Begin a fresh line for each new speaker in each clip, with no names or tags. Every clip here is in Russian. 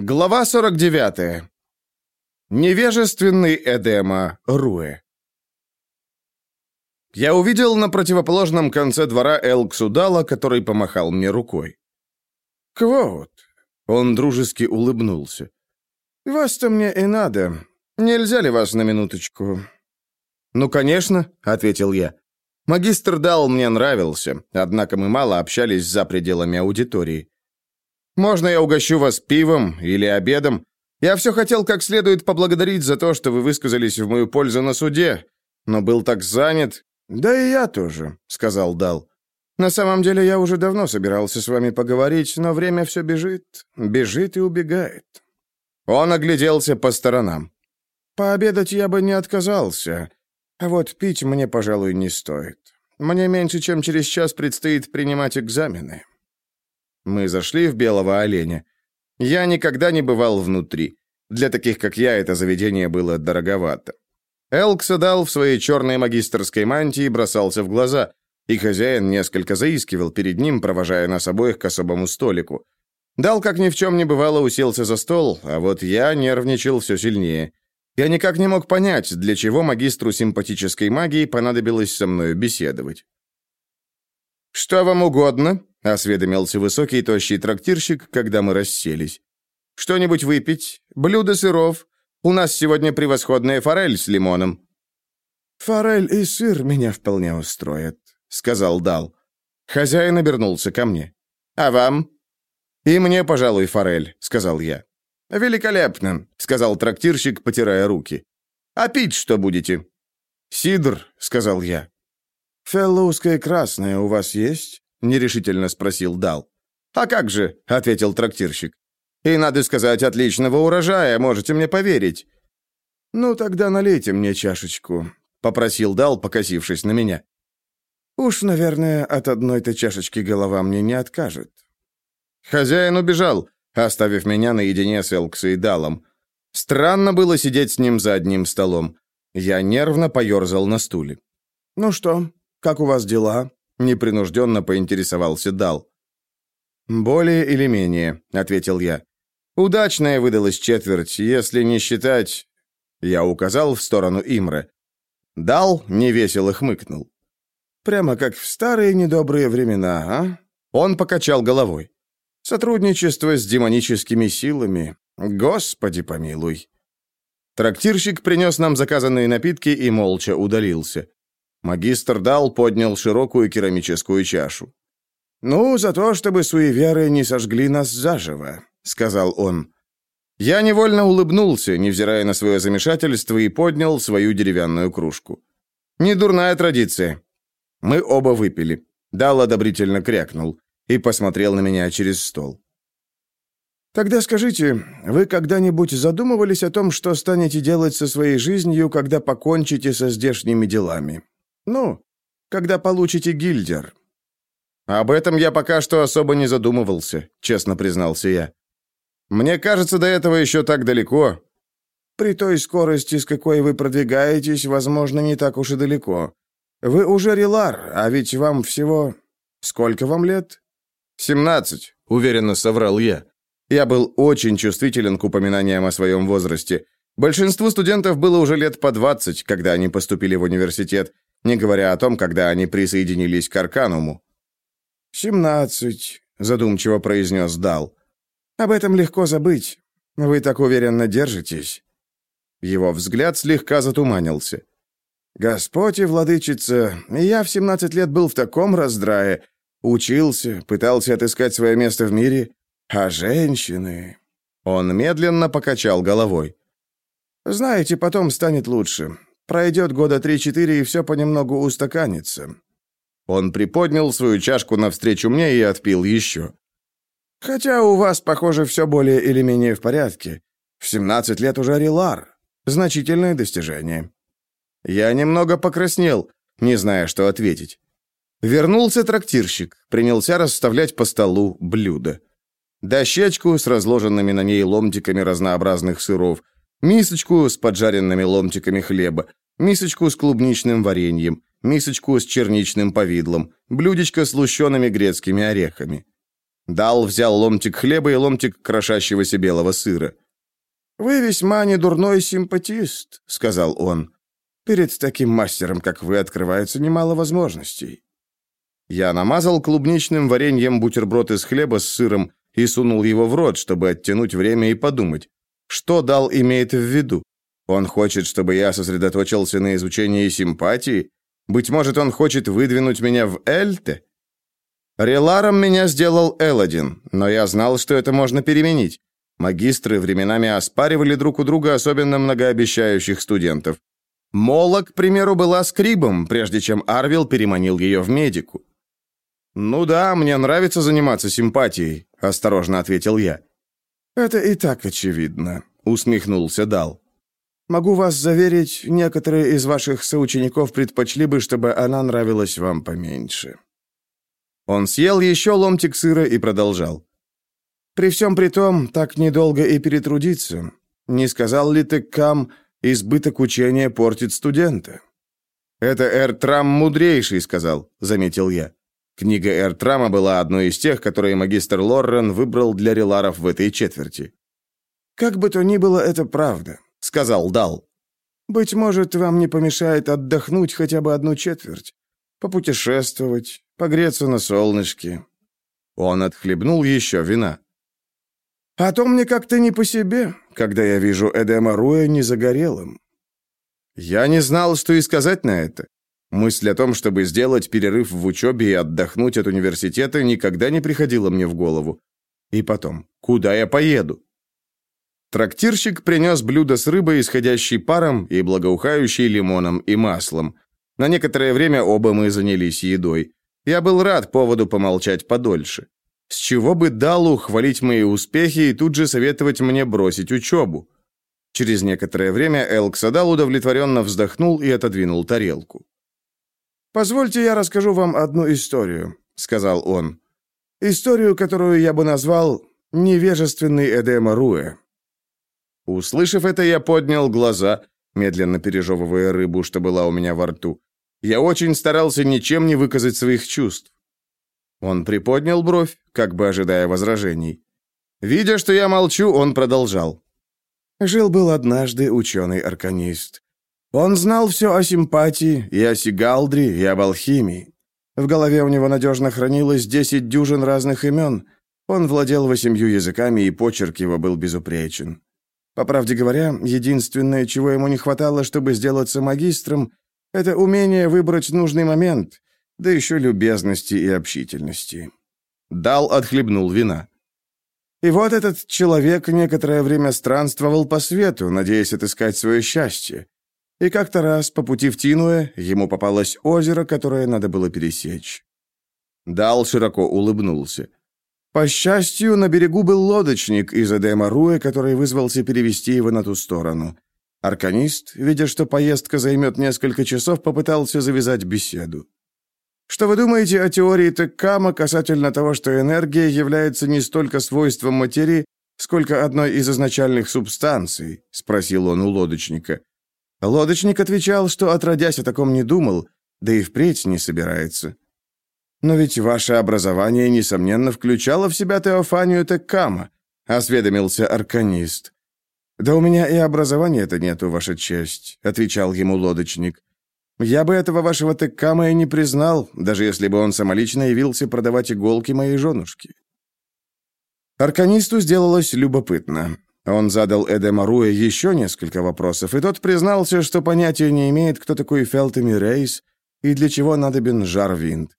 Глава 49. Невежественный Эдема Руэ. Я увидел на противоположном конце двора Элксудала, который помахал мне рукой. «Квоут!» — он дружески улыбнулся. «Вас-то мне и надо. Нельзя ли вас на минуточку?» «Ну, конечно», — ответил я. Магистр Дал мне нравился, однако мы мало общались за пределами аудитории. Можно я угощу вас пивом или обедом? Я все хотел как следует поблагодарить за то, что вы высказались в мою пользу на суде, но был так занят». «Да и я тоже», — сказал Дал. «На самом деле я уже давно собирался с вами поговорить, но время все бежит, бежит и убегает». Он огляделся по сторонам. «Пообедать я бы не отказался, а вот пить мне, пожалуй, не стоит. Мне меньше, чем через час предстоит принимать экзамены». Мы зашли в белого оленя. Я никогда не бывал внутри. Для таких, как я, это заведение было дороговато. Элкса дал в своей черной магистрской мантии бросался в глаза, и хозяин несколько заискивал перед ним, провожая нас обоих к особому столику. Дал, как ни в чем не бывало, уселся за стол, а вот я нервничал все сильнее. Я никак не мог понять, для чего магистру симпатической магии понадобилось со мною беседовать. «Что вам угодно?» — осведомился высокий тощий трактирщик, когда мы расселись. «Что-нибудь выпить? Блюдо сыров? У нас сегодня превосходная форель с лимоном». «Форель и сыр меня вполне устроят», — сказал Дал. Хозяин обернулся ко мне. «А вам?» «И мне, пожалуй, форель», — сказал я. «Великолепно», — сказал трактирщик, потирая руки. «А пить что будете?» «Сидр», — сказал я. «Феллоуское красное у вас есть?» — нерешительно спросил Дал. «А как же?» — ответил трактирщик. «И, надо сказать, отличного урожая, можете мне поверить». «Ну, тогда налейте мне чашечку», — попросил Дал, покосившись на меня. «Уж, наверное, от одной-то чашечки голова мне не откажет». Хозяин убежал, оставив меня наедине с Элксой и Далом. Странно было сидеть с ним за одним столом. Я нервно поерзал на стуле. «Ну что, как у вас дела?» Непринужденно поинтересовался Дал. «Более или менее», — ответил я. «Удачная выдалась четверть, если не считать...» Я указал в сторону Имры. Дал невесело хмыкнул. «Прямо как в старые недобрые времена, а?» Он покачал головой. «Сотрудничество с демоническими силами. Господи помилуй». Трактирщик принес нам заказанные напитки и молча удалился. Магистр Дал поднял широкую керамическую чашу. «Ну, за то, чтобы суеверы не сожгли нас заживо», — сказал он. Я невольно улыбнулся, невзирая на свое замешательство, и поднял свою деревянную кружку. «Недурная традиция». Мы оба выпили. Дал одобрительно крякнул и посмотрел на меня через стол. «Тогда скажите, вы когда-нибудь задумывались о том, что станете делать со своей жизнью, когда покончите со здешними делами? Ну, когда получите гильдер. Об этом я пока что особо не задумывался, честно признался я. Мне кажется, до этого еще так далеко. При той скорости, с какой вы продвигаетесь, возможно, не так уж и далеко. Вы уже релар, а ведь вам всего... Сколько вам лет? «Семнадцать», — уверенно соврал я. Я был очень чувствителен к упоминаниям о своем возрасте. Большинству студентов было уже лет по двадцать, когда они поступили в университет, не говоря о том, когда они присоединились к Аркануму. «Семнадцать», — задумчиво произнес Дал. «Об этом легко забыть. Вы так уверенно держитесь». Его взгляд слегка затуманился. «Господь и владычица, я в семнадцать лет был в таком раздрае. Учился, пытался отыскать свое место в мире. А женщины...» Он медленно покачал головой. «Знаете, потом станет лучше. Пройдет года три-четыре, и все понемногу устаканится». Он приподнял свою чашку навстречу мне и отпил еще. «Хотя у вас, похоже, все более или менее в порядке. В 17 лет уже релар. Значительное достижение». Я немного покраснел, не зная, что ответить. Вернулся трактирщик, принялся расставлять по столу блюда. Дощечку с разложенными на ней ломтиками разнообразных сыров, мисочку с поджаренными ломтиками хлеба, мисочку с клубничным вареньем, мисочку с черничным повидлом, блюдечко с лущеными грецкими орехами. Дал взял ломтик хлеба и ломтик крошащегося белого сыра. «Вы весьма недурной симпатист», — сказал он. «Перед таким мастером, как вы, открывается немало возможностей». Я намазал клубничным вареньем бутерброд из хлеба с сыром и сунул его в рот, чтобы оттянуть время и подумать, что Дал имеет в виду. Он хочет, чтобы я сосредоточился на изучении симпатии? Быть может, он хочет выдвинуть меня в Эльте? Реларом меня сделал Элодин, но я знал, что это можно переменить. Магистры временами оспаривали друг у друга особенно многообещающих студентов. Мола, к примеру, была скрибом, прежде чем Арвил переманил ее в медику. «Ну да, мне нравится заниматься симпатией», — осторожно ответил я. «Это и так очевидно», — усмехнулся Дал. «Могу вас заверить, некоторые из ваших соучеников предпочли бы, чтобы она нравилась вам поменьше». Он съел еще ломтик сыра и продолжал. «При всем при том, так недолго и перетрудиться. Не сказал ли ты, Кам, избыток учения портит студента?» «Это Эртрам мудрейший», — сказал, — заметил я. Книга Эртрама была одной из тех, которые магистр Лоррен выбрал для реларов в этой четверти. «Как бы то ни было, это правда», — сказал Дал. «Быть может, вам не помешает отдохнуть хотя бы одну четверть, попутешествовать, погреться на солнышке». Он отхлебнул еще вина. «А то мне как-то не по себе, когда я вижу Эдема Руя незагорелым». Я не знал, что и сказать на это. Мысль о том, чтобы сделать перерыв в учебе и отдохнуть от университета, никогда не приходила мне в голову. И потом, куда я поеду? Трактирщик принес блюдо с рыбой, исходящей паром и благоухающей лимоном и маслом. На некоторое время оба мы занялись едой. Я был рад поводу помолчать подольше. С чего бы Далу хвалить мои успехи и тут же советовать мне бросить учебу? Через некоторое время Элксадал удовлетворенно вздохнул и отодвинул тарелку. «Позвольте я расскажу вам одну историю», — сказал он. «Историю, которую я бы назвал «Невежественный Эдема Руэ». Услышав это, я поднял глаза, медленно пережевывая рыбу, что была у меня во рту. Я очень старался ничем не выказать своих чувств. Он приподнял бровь, как бы ожидая возражений. Видя, что я молчу, он продолжал. Жил-был однажды ученый-арканист. Он знал все о симпатии, и о Сигалдре, и об алхимии. В голове у него надежно хранилось десять дюжин разных имен. Он владел восемью языками, и почерк его был безупречен. По правде говоря, единственное, чего ему не хватало, чтобы сделаться магистром, это умение выбрать нужный момент, да еще любезности и общительности. Дал отхлебнул вина. И вот этот человек некоторое время странствовал по свету, надеясь отыскать свое счастье. И как-то раз по пути в Тинуэ ему попалось озеро, которое надо было пересечь. Дал широко улыбнулся. По счастью, на берегу был лодочник из Эдема Руэ, который вызвался перевести его на ту сторону. Арканист, видя, что поездка займет несколько часов, попытался завязать беседу. Что вы думаете о теории Теккама касательно того, что энергия является не столько свойством материи, сколько одной из изначальных субстанций? спросил он у лодочника. Лодочник отвечал, что отродясь о таком не думал, да и впредь не собирается. «Но ведь ваше образование, несомненно, включало в себя Теофанию Теккама», — осведомился арканист. «Да у меня и образования-то нету, ваша честь», — отвечал ему лодочник. «Я бы этого вашего Теккама и не признал, даже если бы он самолично явился продавать иголки моей женушке». Арканисту сделалось любопытно. Он задал Эдемаруэ еще несколько вопросов, и тот признался, что понятия не имеет, кто такой Фелтеми Рейс и для чего надобен Жарвинд.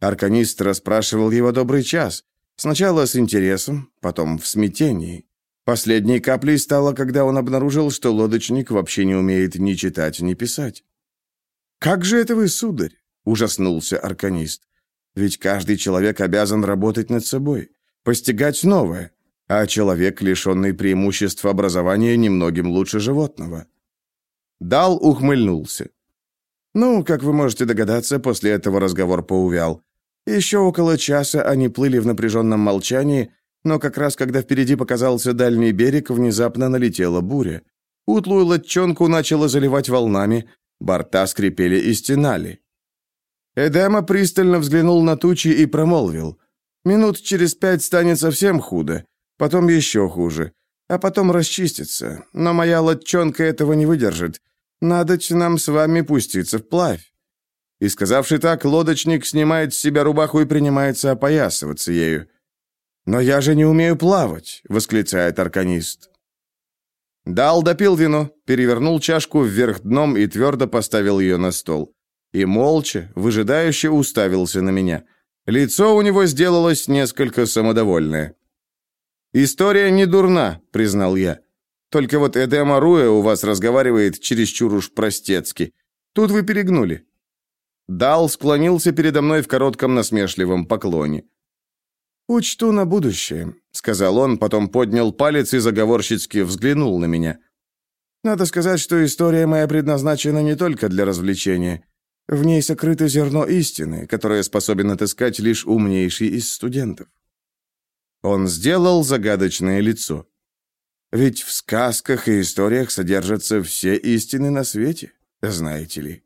Арканист расспрашивал его добрый час, сначала с интересом, потом в смятении. Последней каплей стало, когда он обнаружил, что лодочник вообще не умеет ни читать, ни писать. «Как же это вы, сударь?» — ужаснулся арканист. «Ведь каждый человек обязан работать над собой, постигать новое, а человек, лишенный преимуществ образования, немногим лучше животного. Дал ухмыльнулся. Ну, как вы можете догадаться, после этого разговор поувял. Еще около часа они плыли в напряженном молчании, но как раз когда впереди показался дальний берег, внезапно налетела буря. Утлую лодчонку начало заливать волнами, борта скрипели и стенали. Эдема пристально взглянул на тучи и промолвил. Минут через пять станет совсем худо, потом еще хуже, а потом расчистится. Но моя лодчонка этого не выдержит. Надо нам с вами пуститься вплавь». И сказавши так, лодочник снимает с себя рубаху и принимается опоясываться ею. «Но я же не умею плавать!» — восклицает арканист. Дал допил вино, перевернул чашку вверх дном и твердо поставил ее на стол. И молча, выжидающе уставился на меня. Лицо у него сделалось несколько самодовольное. «История не дурна», — признал я. «Только вот Эдема Руэ у вас разговаривает чересчур уж простецки. Тут вы перегнули». Дал склонился передо мной в коротком насмешливом поклоне. «Учту на будущее», — сказал он, потом поднял палец и заговорщицки взглянул на меня. «Надо сказать, что история моя предназначена не только для развлечения. В ней сокрыто зерно истины, которое способен отыскать лишь умнейший из студентов». Он сделал загадочное лицо. «Ведь в сказках и историях содержатся все истины на свете, знаете ли».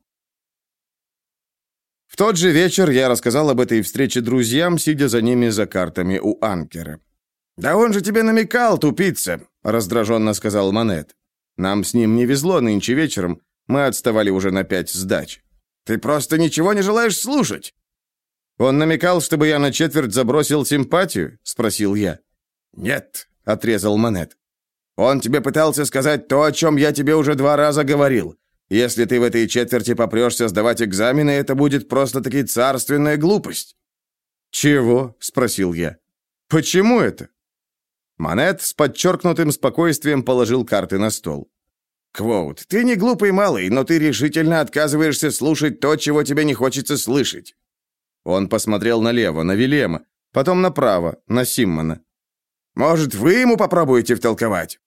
В тот же вечер я рассказал об этой встрече друзьям, сидя за ними за картами у анкера. «Да он же тебе намекал, тупица!» — раздраженно сказал Монет. «Нам с ним не везло нынче вечером. Мы отставали уже на пять сдач. Ты просто ничего не желаешь слушать!» «Он намекал, чтобы я на четверть забросил симпатию?» — спросил я. «Нет», — отрезал Монет. «Он тебе пытался сказать то, о чем я тебе уже два раза говорил. Если ты в этой четверти попрешься сдавать экзамены, это будет просто-таки царственная глупость». «Чего?» — спросил я. «Почему это?» Монет с подчеркнутым спокойствием положил карты на стол. «Квоут, ты не глупый малый, но ты решительно отказываешься слушать то, чего тебе не хочется слышать». Он посмотрел налево, на Вилема, потом направо, на Симмона. «Может, вы ему попробуете втолковать?»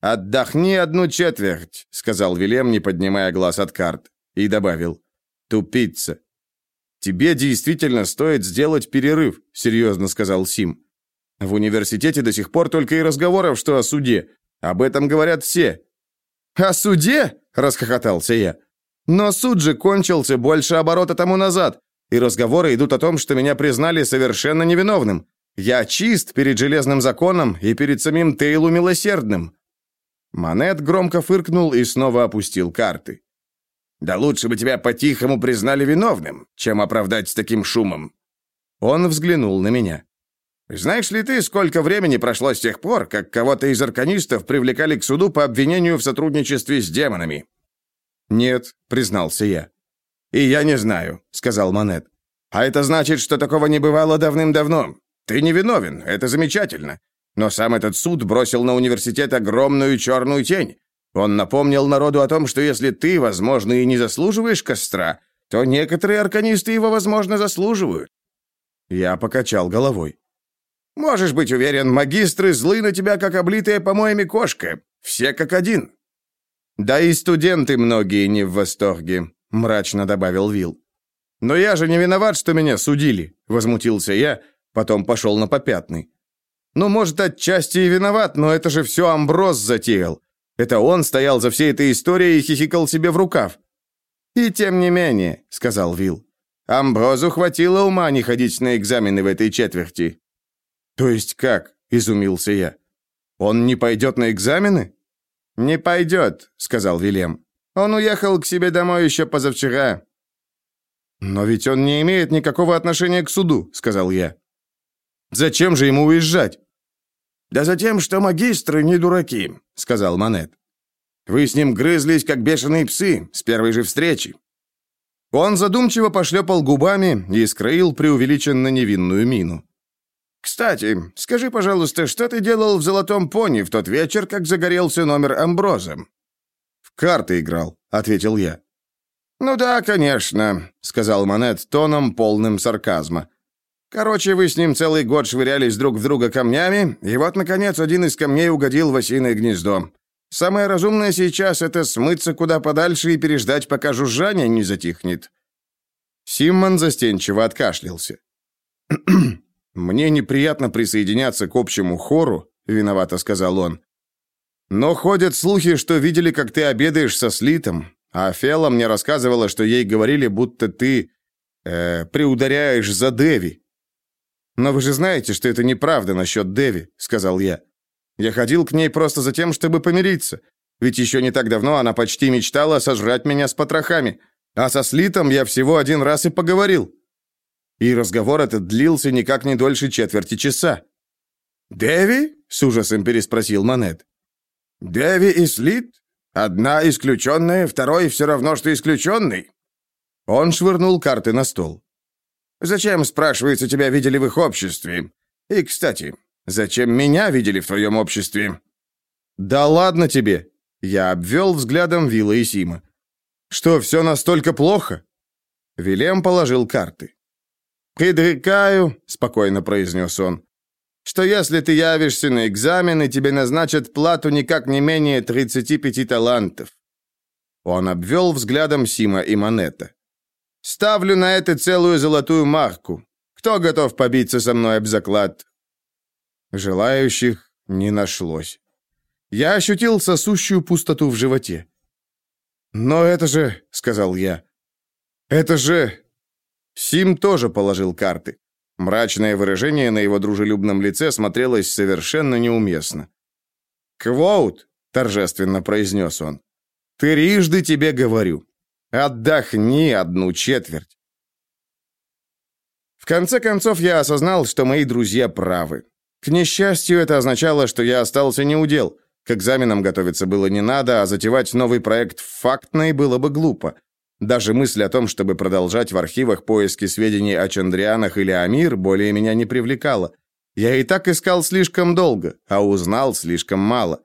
«Отдохни одну четверть», — сказал Вилем, не поднимая глаз от карт, и добавил. «Тупица». «Тебе действительно стоит сделать перерыв», — серьезно сказал Сим. «В университете до сих пор только и разговоров, что о суде. Об этом говорят все». «О суде?» — расхохотался я. «Но суд же кончился больше оборота тому назад, и разговоры идут о том, что меня признали совершенно невиновным. Я чист перед железным законом и перед самим Тейлу Милосердным». Монет громко фыркнул и снова опустил карты. «Да лучше бы тебя по-тихому признали виновным, чем оправдать с таким шумом». Он взглянул на меня. «Знаешь ли ты, сколько времени прошло с тех пор, как кого-то из арканистов привлекали к суду по обвинению в сотрудничестве с демонами?» «Нет», — признался я. «И я не знаю», — сказал Монет. «А это значит, что такого не бывало давным-давно. Ты не виновен, это замечательно. Но сам этот суд бросил на университет огромную черную тень. Он напомнил народу о том, что если ты, возможно, и не заслуживаешь костра, то некоторые арканисты его, возможно, заслуживают. Я покачал головой. Можешь быть уверен, магистры злы на тебя, как облитая помоями кошка. Все как один. Да и студенты многие не в восторге, мрачно добавил Вил. Но я же не виноват, что меня судили, возмутился я, потом пошел на попятный. Ну, может, отчасти и виноват, но это же все Амброс затеял. Это он стоял за всей этой историей и хихикал себе в рукав. «И тем не менее», — сказал Вил, — «Амброзу хватило ума не ходить на экзамены в этой четверти». «То есть как?» — изумился я. «Он не пойдет на экзамены?» «Не пойдет», — сказал Вилем. «Он уехал к себе домой еще позавчера». «Но ведь он не имеет никакого отношения к суду», — сказал я. Зачем же ему уезжать? Да за тем, что магистры не дураки, сказал Манет. Вы с ним грызлись как бешеные псы с первой же встречи. Он задумчиво пошлепал губами и скроил преувеличенно невинную мину. «Кстати, скажи, пожалуйста, что ты делал в «Золотом пони» в тот вечер, как загорелся номер Амброза?» «В карты играл», — ответил я. «Ну да, конечно», — сказал Манет тоном, полным сарказма. Короче, вы с ним целый год швырялись друг в друга камнями, и вот, наконец, один из камней угодил в осиное гнездо. Самое разумное сейчас — это смыться куда подальше и переждать, пока жужжание не затихнет». Симмон застенчиво откашлялся. «Мне неприятно присоединяться к общему хору», — виновато сказал он. «Но ходят слухи, что видели, как ты обедаешь со Слитом, а Фела мне рассказывала, что ей говорили, будто ты... Э, приударяешь за Деви. «Но вы же знаете, что это неправда насчет Деви», — сказал я. «Я ходил к ней просто за тем, чтобы помириться. Ведь еще не так давно она почти мечтала сожрать меня с потрохами. А со Слитом я всего один раз и поговорил». И разговор этот длился никак не дольше четверти часа. «Деви?» — с ужасом переспросил Манет. «Деви и Слит? Одна исключенная, второй все равно, что исключенный?» Он швырнул карты на стол. Зачем, спрашивается, тебя видели в их обществе? И, кстати, зачем меня видели в твоем обществе?» «Да ладно тебе!» Я обвел взглядом Вилла и Сима. «Что, все настолько плохо?» Вилем положил карты. «Предрекаю», — спокойно произнес он, «что если ты явишься на экзамены, тебе назначат плату никак не менее 35 талантов». Он обвел взглядом Сима и Монета. Ставлю на это целую золотую марку. Кто готов побиться со мной об заклад?» Желающих не нашлось. Я ощутил сосущую пустоту в животе. «Но это же...» — сказал я. «Это же...» Сим тоже положил карты. Мрачное выражение на его дружелюбном лице смотрелось совершенно неуместно. «Квоут!» — торжественно произнес он. «Трижды тебе говорю. Отдохни одну четверть. В конце концов, я осознал, что мои друзья правы. К несчастью, это означало, что я остался неудел. К экзаменам готовиться было не надо, а затевать новый проект фактный было бы глупо. Даже мысль о том, чтобы продолжать в архивах поиски сведений о Чандрианах или о Мир, более меня не привлекала. Я и так искал слишком долго, а узнал слишком мало.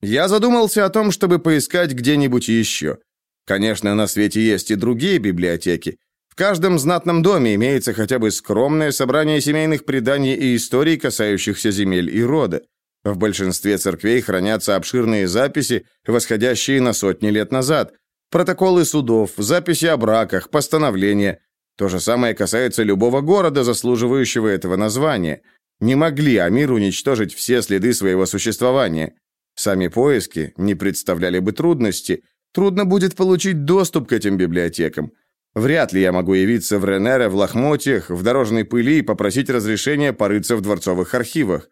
Я задумался о том, чтобы поискать где-нибудь еще. Конечно, на свете есть и другие библиотеки. В каждом знатном доме имеется хотя бы скромное собрание семейных преданий и историй, касающихся земель и рода. В большинстве церквей хранятся обширные записи, восходящие на сотни лет назад. Протоколы судов, записи о браках, постановления. То же самое касается любого города, заслуживающего этого названия. Не могли Амир уничтожить все следы своего существования. Сами поиски не представляли бы трудности, Трудно будет получить доступ к этим библиотекам. Вряд ли я могу явиться в Ренере в лохмотьях, в дорожной пыли и попросить разрешения порыться в дворцовых архивах.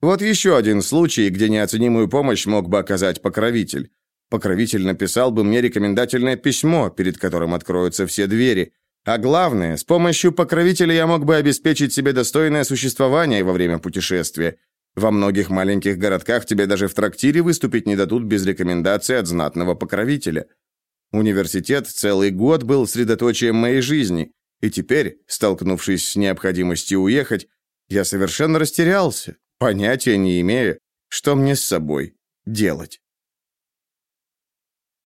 Вот еще один случай, где неоценимую помощь мог бы оказать покровитель. Покровитель написал бы мне рекомендательное письмо, перед которым откроются все двери. А главное, с помощью покровителя я мог бы обеспечить себе достойное существование во время путешествия. Во многих маленьких городках тебе даже в трактире выступить не дадут без рекомендации от знатного покровителя. Университет целый год был средоточием моей жизни, и теперь, столкнувшись с необходимостью уехать, я совершенно растерялся, понятия не имея, что мне с собой делать.